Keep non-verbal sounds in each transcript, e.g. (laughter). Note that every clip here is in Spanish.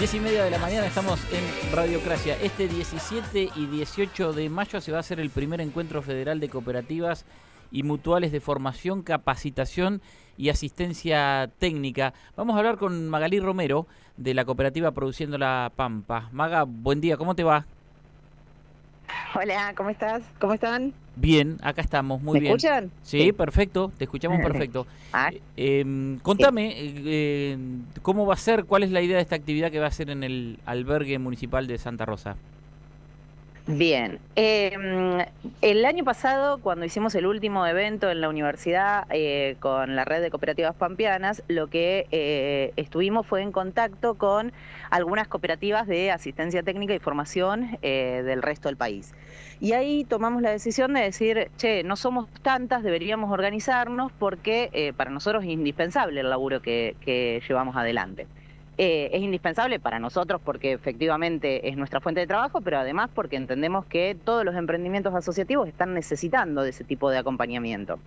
10 y media de la mañana estamos en Radiocracia. Este 17 y 18 de mayo se va a hacer el primer encuentro federal de cooperativas y mutuales de formación, capacitación y asistencia técnica. Vamos a hablar con Magalí Romero de la cooperativa Produciendo la Pampa. Maga, buen día, ¿cómo te va? (laughs) Hola, ¿cómo estás? ¿Cómo están? Bien, acá estamos, muy bien. ¿Me escuchan? Sí, perfecto, te escuchamos (laughs) perfecto. Ah. Eh, em, contame, eh, ¿cómo va a ser? ¿Cuál es la idea de esta actividad que va a ser en el albergue municipal de Santa Rosa? Bien. Eh, el año pasado, cuando hicimos el último evento en la universidad eh, con la red de cooperativas pampeanas, lo que eh, estuvimos fue en contacto con algunas cooperativas de asistencia técnica y formación del resto del país. Y ahí tomamos la decisión de decir, che, no somos tantas, deberíamos organizarnos porque para nosotros es indispensable el laburo que llevamos adelante. Eh, es indispensable para nosotros porque efectivamente es nuestra fuente de trabajo, pero además porque entendemos que todos los emprendimientos asociativos están necesitando de ese tipo de acompañamiento.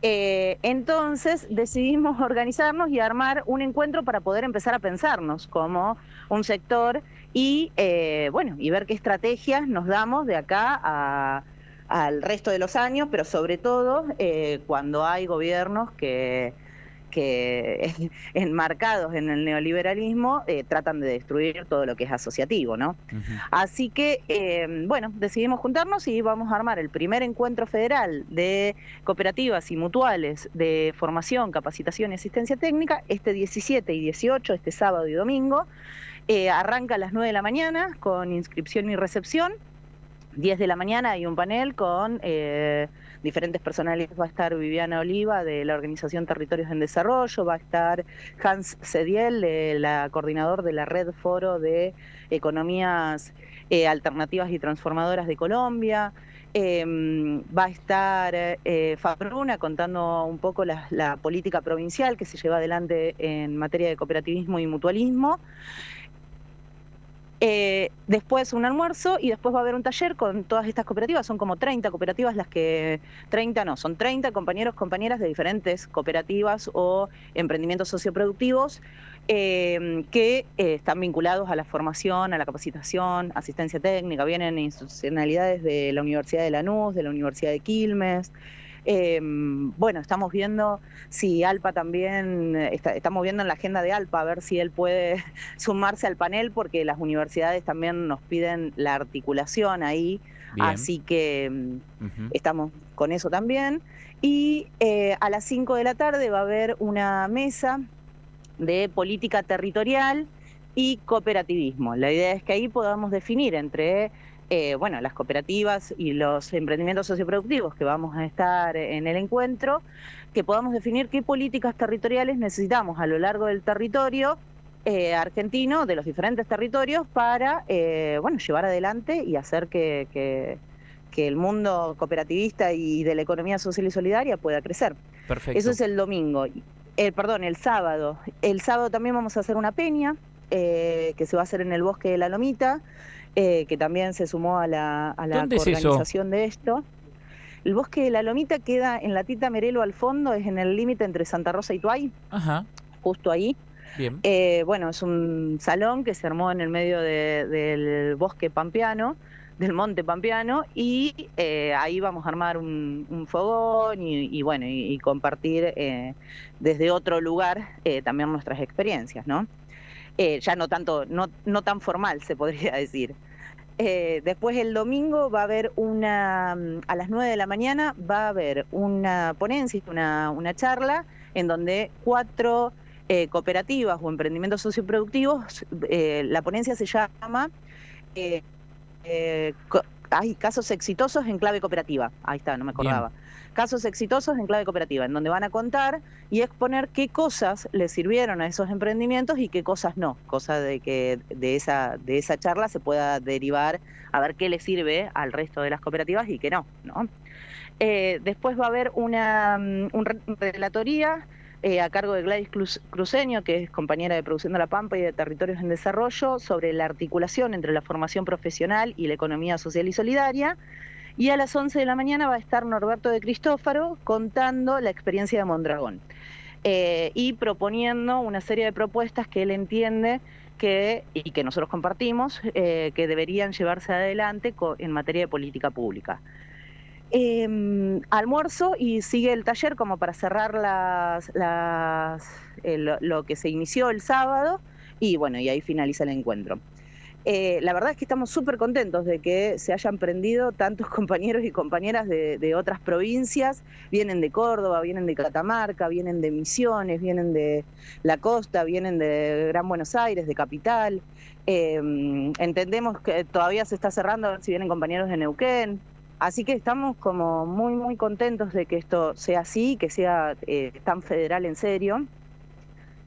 Eh, entonces decidimos (laughs) organizarnos y armar un encuentro para poder empezar a pensarnos como un sector y eh, bueno y ver qué estrategias nos damos de acá al resto de los años, pero sobre todo cuando hay gobiernos que que (laughs) enmarcados en el neoliberalismo eh, tratan de destruir todo lo que es asociativo, ¿no? Así que, eh, bueno, decidimos juntarnos y vamos a armar el primer encuentro federal de cooperativas y mutuales de formación, capacitación y asistencia técnica, este 17 y 18, este sábado y domingo. Eh, arranca a las 9 de la mañana con inscripción y recepción. 10 de la mañana hay un panel con diferentes personalidades. Va a estar Viviana Oliva de la Organización Territorios en Desarrollo, va a estar Hans Sediel, la coordinador de la Red Foro de Economías eh, Alternativas y Transformadoras de Colombia. Em, va a estar eh, Fabruna contando un poco la, la, política provincial que se lleva adelante en materia de cooperativismo y mutualismo. Eh, después un almuerzo y después va a haber un taller con todas estas cooperativas. Son como 30 cooperativas las que, 30 no, son 30 compañeros, compañeras de diferentes cooperativas o emprendimientos socioproductivos eh, que eh, están vinculados a la formación, a la capacitación, asistencia técnica. Vienen institucionalidades de la Universidad de Lanús, de la Universidad de Quilmes. Em, bueno, estamos viendo si Alpa también, estamos viendo en la agenda de Alpa a ver si él puede (laughs) sumarse al panel porque las universidades también nos piden la articulación ahí, así que em, estamos con eso también. Y eh, a las 5 de la tarde va a haber una mesa de política territorial y cooperativismo. La idea es que ahí podamos definir entre eh, bueno, las cooperativas y los emprendimientos socioproductivos que vamos a estar en el encuentro, que podamos definir qué políticas territoriales necesitamos a lo largo del territorio eh, argentino, de los diferentes territorios, para eh, bueno, llevar adelante y hacer que, que, el mundo cooperativista y de la economía social y solidaria pueda crecer. Perfecto. Eso es el domingo. El, perdón, el sábado. El sábado también vamos a hacer una peña que se va a hacer en el bosque de la Lomita. Eh, que también se sumó a la, a la organización de esto. El bosque de la Lomita queda en la Tita Merelo al fondo, es en el límite entre Santa Rosa y Tuay, Ajá. justo ahí. Bien. Eh, bueno, es un salón que se armó en el medio del bosque pampeano, del monte pampeano, y eh, ahí vamos a armar un, fogón y, bueno, y, compartir desde otro lugar también nuestras experiencias, ¿no? Eh, ya no tanto, no, no tan formal se podría decir. Eh, después el domingo va a haber una, a las 9 de la mañana va a haber una ponencia, una, una charla en donde cuatro eh, cooperativas o emprendimientos socioproductivos, la ponencia se llama hay casos exitosos en clave cooperativa. Ahí está, no me acordaba. Casos exitosos en clave cooperativa, en donde van a contar y exponer qué cosas les sirvieron a esos emprendimientos y qué cosas no. Cosa de que de esa, de esa charla se pueda derivar a ver qué le sirve al resto de las cooperativas y qué no. ¿no? Eh, después va a haber una, mm, una relatoría eh, a cargo de Gladys Cruceño, que es compañera de producción de La Pampa y de Territorios en Desarrollo, sobre la articulación entre la formación profesional y la economía social y solidaria. Y a las 11 de la mañana va a estar Norberto de Cristófaro contando la experiencia de Mondragón eh, y proponiendo una serie de propuestas que él entiende que, y que nosotros compartimos, que deberían llevarse adelante en materia de política pública. Em, almuerzo y sigue el taller como para cerrar las, lo que se inició el sábado y bueno, y ahí finaliza el encuentro. Eh, la verdad es que estamos súper contentos de que se hayan prendido tantos (laughs) compañeros y compañeras de, otras provincias, vienen de Córdoba, vienen de Catamarca, vienen de Misiones, vienen de la costa, vienen de Gran Buenos Aires, de Capital. Em, entendemos que todavía se está cerrando a ver si vienen compañeros de Neuquén, Así que estamos como muy, muy contentos de que esto sea así, que sea eh, tan federal en serio.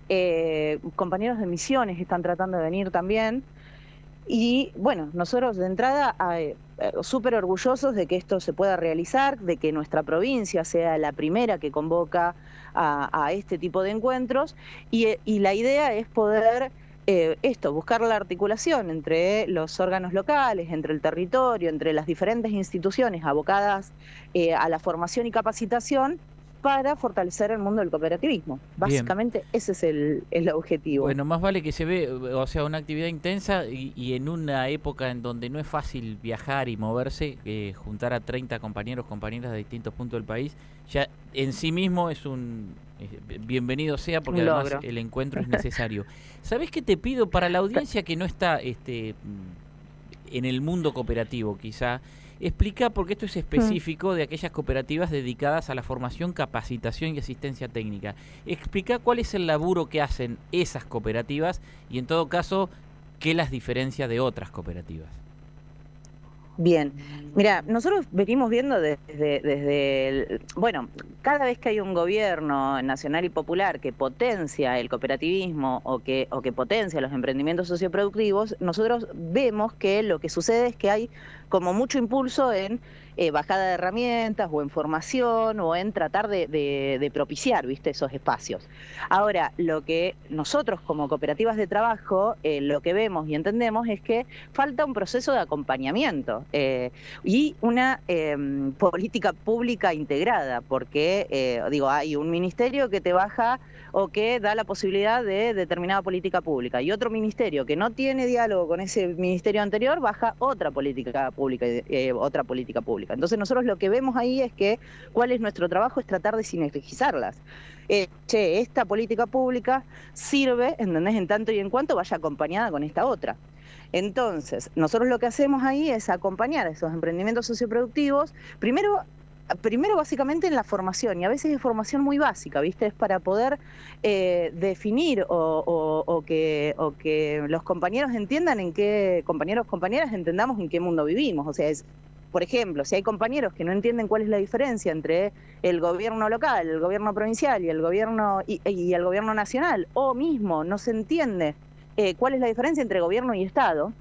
Eh, compañeros de misiones están tratando de venir también. Y bueno, nosotros de entrada eh, súper orgullosos de que esto se pueda realizar, de que nuestra provincia sea la primera que convoca a, este tipo de encuentros. y la idea es poder eh, esto, buscar la articulación entre los órganos locales, entre el territorio, entre las diferentes instituciones abocadas eh, a la formación y capacitación para fortalecer el mundo del cooperativismo. Básicamente ese es el, objetivo. Bueno, más vale que se ve, o sea, una actividad intensa y, en una época en donde no es fácil viajar y moverse, eh, juntar a 30 compañeros, compañeras de distintos puntos del país, ya en sí mismo es un bienvenido sea porque además el encuentro es (laughs) necesario. ¿Sabes qué te pido para la audiencia que no está este en el mundo cooperativo quizá? Explica, porque esto es específico de aquellas cooperativas dedicadas a la formación, capacitación y asistencia técnica. Explica cuál es el laburo que hacen esas cooperativas y en todo caso, qué las diferencia de otras cooperativas. Bien, mira, nosotros venimos viendo desde, desde el, bueno, cada vez que hay un gobierno nacional y popular que potencia el cooperativismo o que, o que potencia los emprendimientos socioproductivos, nosotros vemos que lo que sucede es que hay como mucho impulso en eh, bajada de herramientas o en formación o en tratar de, propiciar ¿viste? esos espacios. Ahora, lo que nosotros como cooperativas de trabajo, eh, lo que vemos y entendemos es que falta un proceso de acompañamiento eh, y una em, política pública integrada, porque digo, hay un ministerio que te baja o que da la posibilidad de determinada política pública y otro ministerio que no tiene diálogo con ese ministerio anterior baja otra política pública, otra política pública. Entonces nosotros lo que vemos ahí es que cuál es nuestro trabajo es tratar de sinergizarlas. Eh, che, esta política pública sirve, ¿entendés? En tanto y en cuanto vaya acompañada con esta otra. Entonces, nosotros lo que hacemos ahí es acompañar a esos emprendimientos socioproductivos, primero primero básicamente en la formación, y a veces es formación muy básica, ¿viste? Es para poder eh, definir o, que, o que los compañeros entiendan en qué, compañeros, compañeras, entendamos en qué mundo vivimos. O sea, es por ejemplo, si hay compañeros que no entienden cuál es la diferencia entre el gobierno local, el gobierno provincial y el gobierno y, el gobierno nacional, o mismo no se entiende eh, cuál es la diferencia entre gobierno y Estado,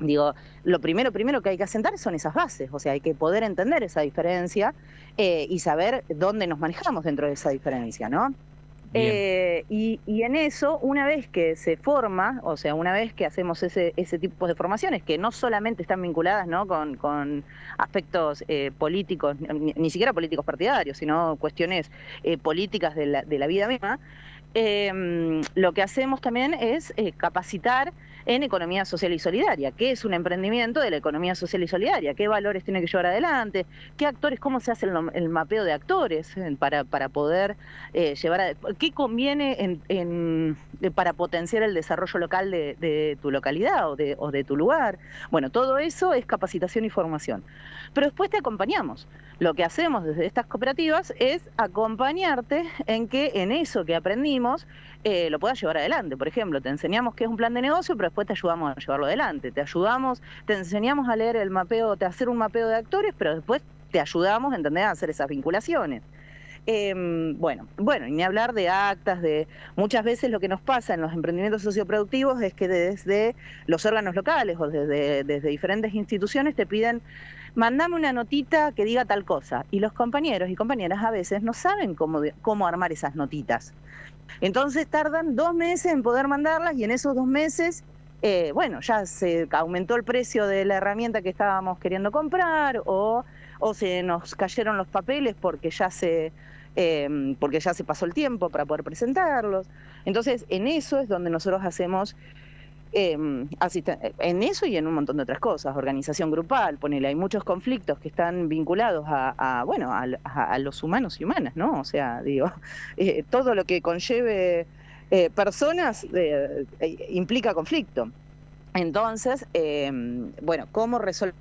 digo, lo primero, primero que hay que asentar son esas bases, o sea, hay que poder entender esa diferencia eh, y saber dónde nos manejamos dentro de esa diferencia, ¿no? Eh, y, en eso, una vez que se forma, o sea, una vez que hacemos ese, tipo de formaciones, que no solamente están vinculadas ¿no? con, aspectos eh, políticos, ni, siquiera políticos partidarios, sino cuestiones eh, políticas de la, de la vida misma, lo que hacemos también es capacitar en economía social y solidaria. ¿Qué es un emprendimiento de la economía social y solidaria? ¿Qué valores tiene que llevar adelante? ¿Qué actores, cómo se hace el, mapeo de actores eh, para, para poder eh, llevar a... ¿Qué conviene en, para potenciar el desarrollo local de, tu localidad o de, o de tu lugar? Bueno, todo eso es capacitación y formación. Pero después te acompañamos. Lo que hacemos desde estas cooperativas es acompañarte en que en eso que aprendimos eh, lo puedas llevar adelante. Por ejemplo, te enseñamos qué es un plan de negocio, pero después te ayudamos a llevarlo adelante. Te ayudamos, te enseñamos a leer el mapeo, te hacer un mapeo de actores, pero después te ayudamos, ¿entendés?, a hacer esas vinculaciones. Em, bueno, bueno, y ni hablar de actas, de muchas veces lo que nos pasa en los emprendimientos socioproductivos es que desde los órganos locales o desde diferentes instituciones te piden, mandame una notita que diga tal cosa. Y los compañeros y compañeras a veces no saben cómo, cómo armar esas notitas. Entonces tardan dos meses en poder mandarlas y en esos dos meses, eh, bueno, ya se aumentó el precio de la herramienta que estábamos queriendo comprar o, o se nos cayeron los papeles porque ya se... Em, porque ya se pasó el tiempo para poder presentarlos. Entonces, en eso es donde nosotros hacemos Em, en eso y en un montón de otras cosas, organización grupal, ponele, hay muchos conflictos que están vinculados a, bueno, a, los humanos y humanas, ¿no? O sea, (laughs) digo, eh, todo lo que conlleve eh, personas eh, implica conflicto. Entonces, em, bueno, ¿cómo resolver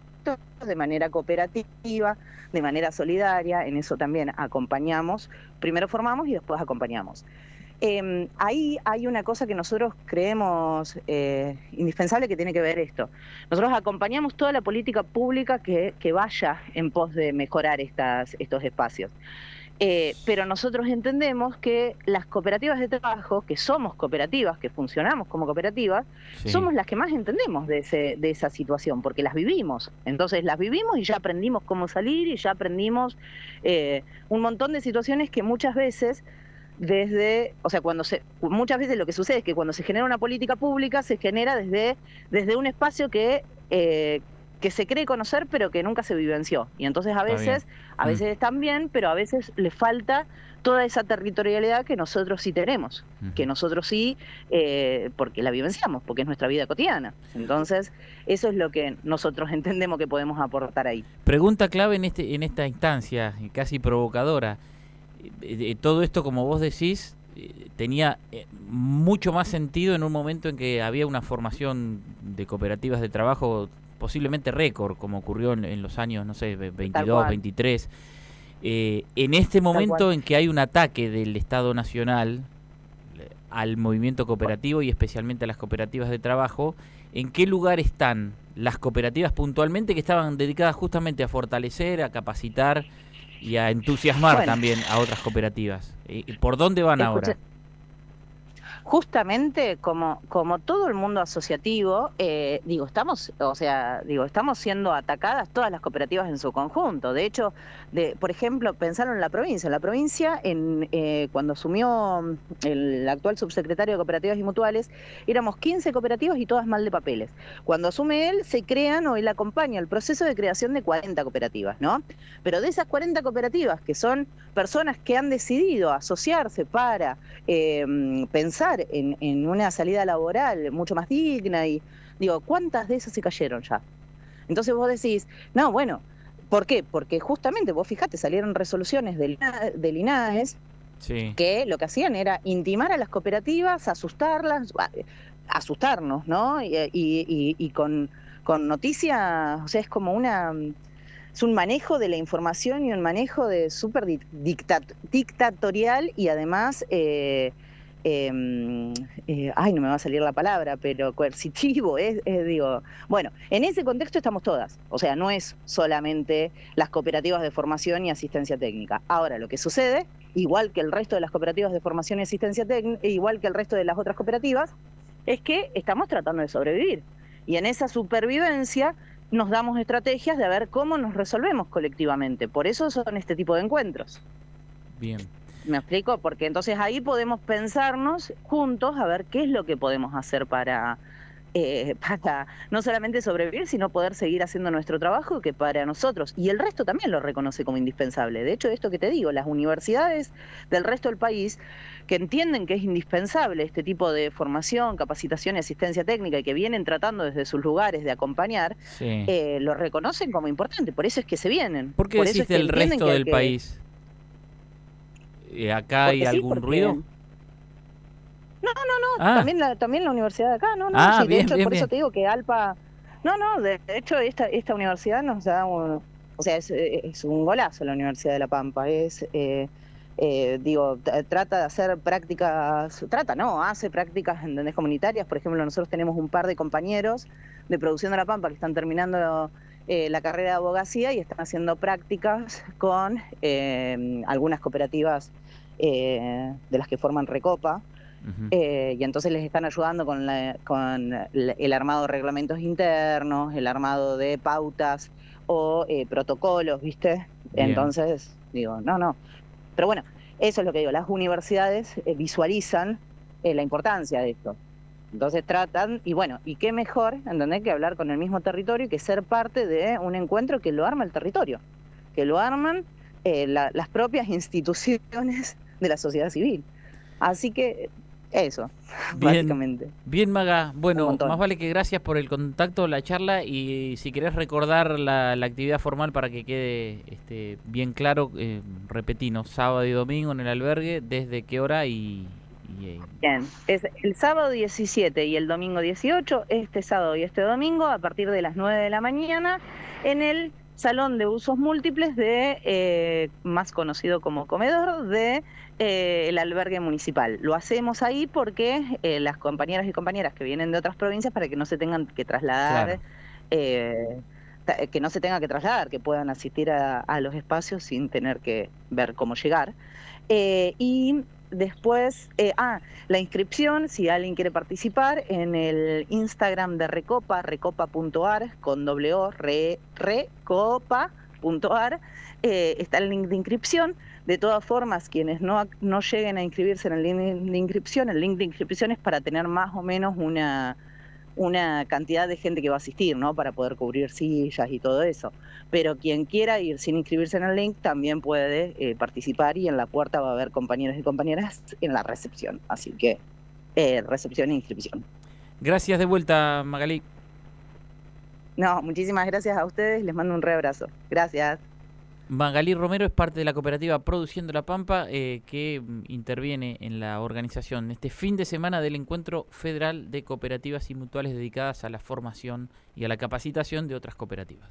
de manera cooperativa, de manera solidaria? En eso también acompañamos, primero formamos y después acompañamos. Em, ahí hay una cosa que nosotros creemos eh, indispensable que tiene que ver esto. Nosotros acompañamos toda la política pública que, vaya en pos de mejorar estas, estos espacios. Eh, pero nosotros entendemos que las cooperativas de trabajo, que somos cooperativas, que funcionamos como cooperativas, somos las que más entendemos de, ese, de esa situación, porque las vivimos. Entonces las vivimos y ya aprendimos cómo salir y ya aprendimos eh, un montón de situaciones que muchas veces desde, o sea, cuando se, muchas veces lo que sucede es que cuando se genera una política pública se genera desde, desde un espacio que, eh, que se cree conocer pero que nunca se vivenció. Y entonces a veces, a mm. veces están bien, pero a veces le falta toda esa territorialidad que nosotros sí tenemos, que nosotros sí, eh, porque la vivenciamos, porque es nuestra vida cotidiana. Entonces, eso es lo que nosotros (laughs) entendemos que podemos aportar ahí. Pregunta clave en, este, en esta instancia, casi provocadora. Eh, todo esto, como vos decís, eh, tenía eh, mucho más sentido en un momento en que había una formación de cooperativas de trabajo posiblemente récord, como ocurrió en, los años, no sé, 22, 23. en este momento en que hay un ataque del Estado Nacional al movimiento cooperativo y especialmente a las cooperativas de trabajo, ¿en qué lugar están las cooperativas puntualmente que estaban dedicadas justamente a fortalecer, a capacitar y a entusiasmar también a otras cooperativas. ¿Y por dónde van ahora? Justamente como, todo el mundo asociativo, eh, digo, estamos, o sea, digo, estamos siendo atacadas todas las cooperativas en su conjunto. De hecho, de, por ejemplo, pensaron en la provincia. En la provincia, en, eh, cuando asumió el actual subsecretario de Cooperativas y Mutuales, éramos 15 cooperativas y todas mal de papeles. Cuando asume él, se crean o él acompaña el proceso de creación de 40 cooperativas, ¿no? Pero de esas 40 cooperativas, que son personas que han decidido asociarse para eh, pensar en, una salida laboral mucho más digna y digo, ¿cuántas de esas se cayeron ya? Entonces vos decís, no, bueno, ¿por qué? Porque justamente, vos fijate, salieron resoluciones del, del INAES que lo que hacían era intimar a las cooperativas, asustarlas, asustarnos, ¿no? Y, con, con noticias, o sea, es como una es un manejo de la información y un manejo de súper dictatorial y además eh, Em, eh, ay, no me va a salir la palabra, pero coercitivo, es, digo, bueno, en ese contexto estamos todas, o sea, no es solamente las cooperativas de formación y asistencia técnica. Ahora, lo que sucede, igual que el resto de las cooperativas de formación y asistencia técnica, igual que el resto de las otras cooperativas, es que estamos tratando de sobrevivir. Y en esa supervivencia nos damos estrategias de ver cómo nos resolvemos colectivamente. Por eso son este tipo de encuentros. Bien. ¿Me explico? Porque entonces ahí podemos pensarnos juntos a ver qué es lo que podemos hacer para, eh, (laughs) para no solamente sobrevivir, sino poder seguir haciendo nuestro trabajo que para nosotros, y el resto también lo reconoce como indispensable. De hecho, esto que te digo, las universidades del resto del país que entienden que es indispensable este tipo de formación, capacitación y asistencia técnica y que vienen tratando desde sus lugares de acompañar, eh, lo reconocen como importante. Por eso es que se vienen. ¿Por qué Por eso el resto del país? Eh, ¿Acá hay algún ruido? No, no, no, ah. también, la, también la universidad de acá, no, no, ah, de hecho, por eso te digo que Alpa, no, no, de, hecho esta, esta universidad nos da, un, o sea, es, es, un golazo la Universidad de La Pampa, es, eh, eh, digo, trata de hacer prácticas, trata, no, hace prácticas en comunitarias, por ejemplo, nosotros tenemos un par de compañeros de producción de La Pampa que están terminando la carrera de abogacía y están haciendo prácticas con algunas cooperativas eh, de las que forman Recopa. Eh, y entonces les están ayudando con, con el armado de reglamentos internos, el armado de pautas o eh, protocolos, ¿viste? Entonces, digo, no, no. Pero bueno, eso es lo que digo, las universidades visualizan la importancia de esto. Entonces tratan, y bueno, y qué mejor, ¿entendés? Que hablar con el mismo territorio y que ser parte de un encuentro que lo arma el territorio, que lo arman las propias instituciones de la sociedad civil. Así que Eso, básicamente. Bien, Maga. Bueno, más vale que gracias por el contacto, la charla y si querés recordar la, actividad formal para que quede este, bien claro, eh, repetimos, sábado y domingo en el albergue, ¿desde qué hora y, eh? Bien, es el sábado 17 y el domingo 18, este sábado y este domingo, a partir de las 9 de la mañana, en el salón de usos múltiples de, eh, más conocido como comedor, de eh, el albergue municipal. Lo hacemos ahí porque eh, las compañeras y compañeras que vienen de otras provincias para que no se tengan que trasladar, que no se tenga que trasladar, que puedan asistir a, a los espacios sin tener que ver cómo llegar. y Después, eh, ah, la inscripción, si alguien quiere participar, en el Instagram de Recopa, recopa.ar, con doble O, re, recopa.ar, eh, está el link de inscripción. De todas formas, quienes no, no lleguen a inscribirse en el link de inscripción, el link de inscripción es para tener más o menos una, una cantidad de gente que va a asistir, ¿no? Para poder cubrir sillas y todo eso. Pero quien quiera ir sin inscribirse en el link también puede eh, participar y en la puerta va a haber compañeros y compañeras en la recepción. Así que eh, recepción e inscripción. Gracias de vuelta, Magalí. No, muchísimas gracias a ustedes. Les mando un re abrazo. Gracias. Magalí Romero es parte de la cooperativa Produciendo la Pampa eh, que mm, interviene en la organización este fin de semana del Encuentro Federal de Cooperativas y Mutuales dedicadas a la formación y a la capacitación de otras cooperativas.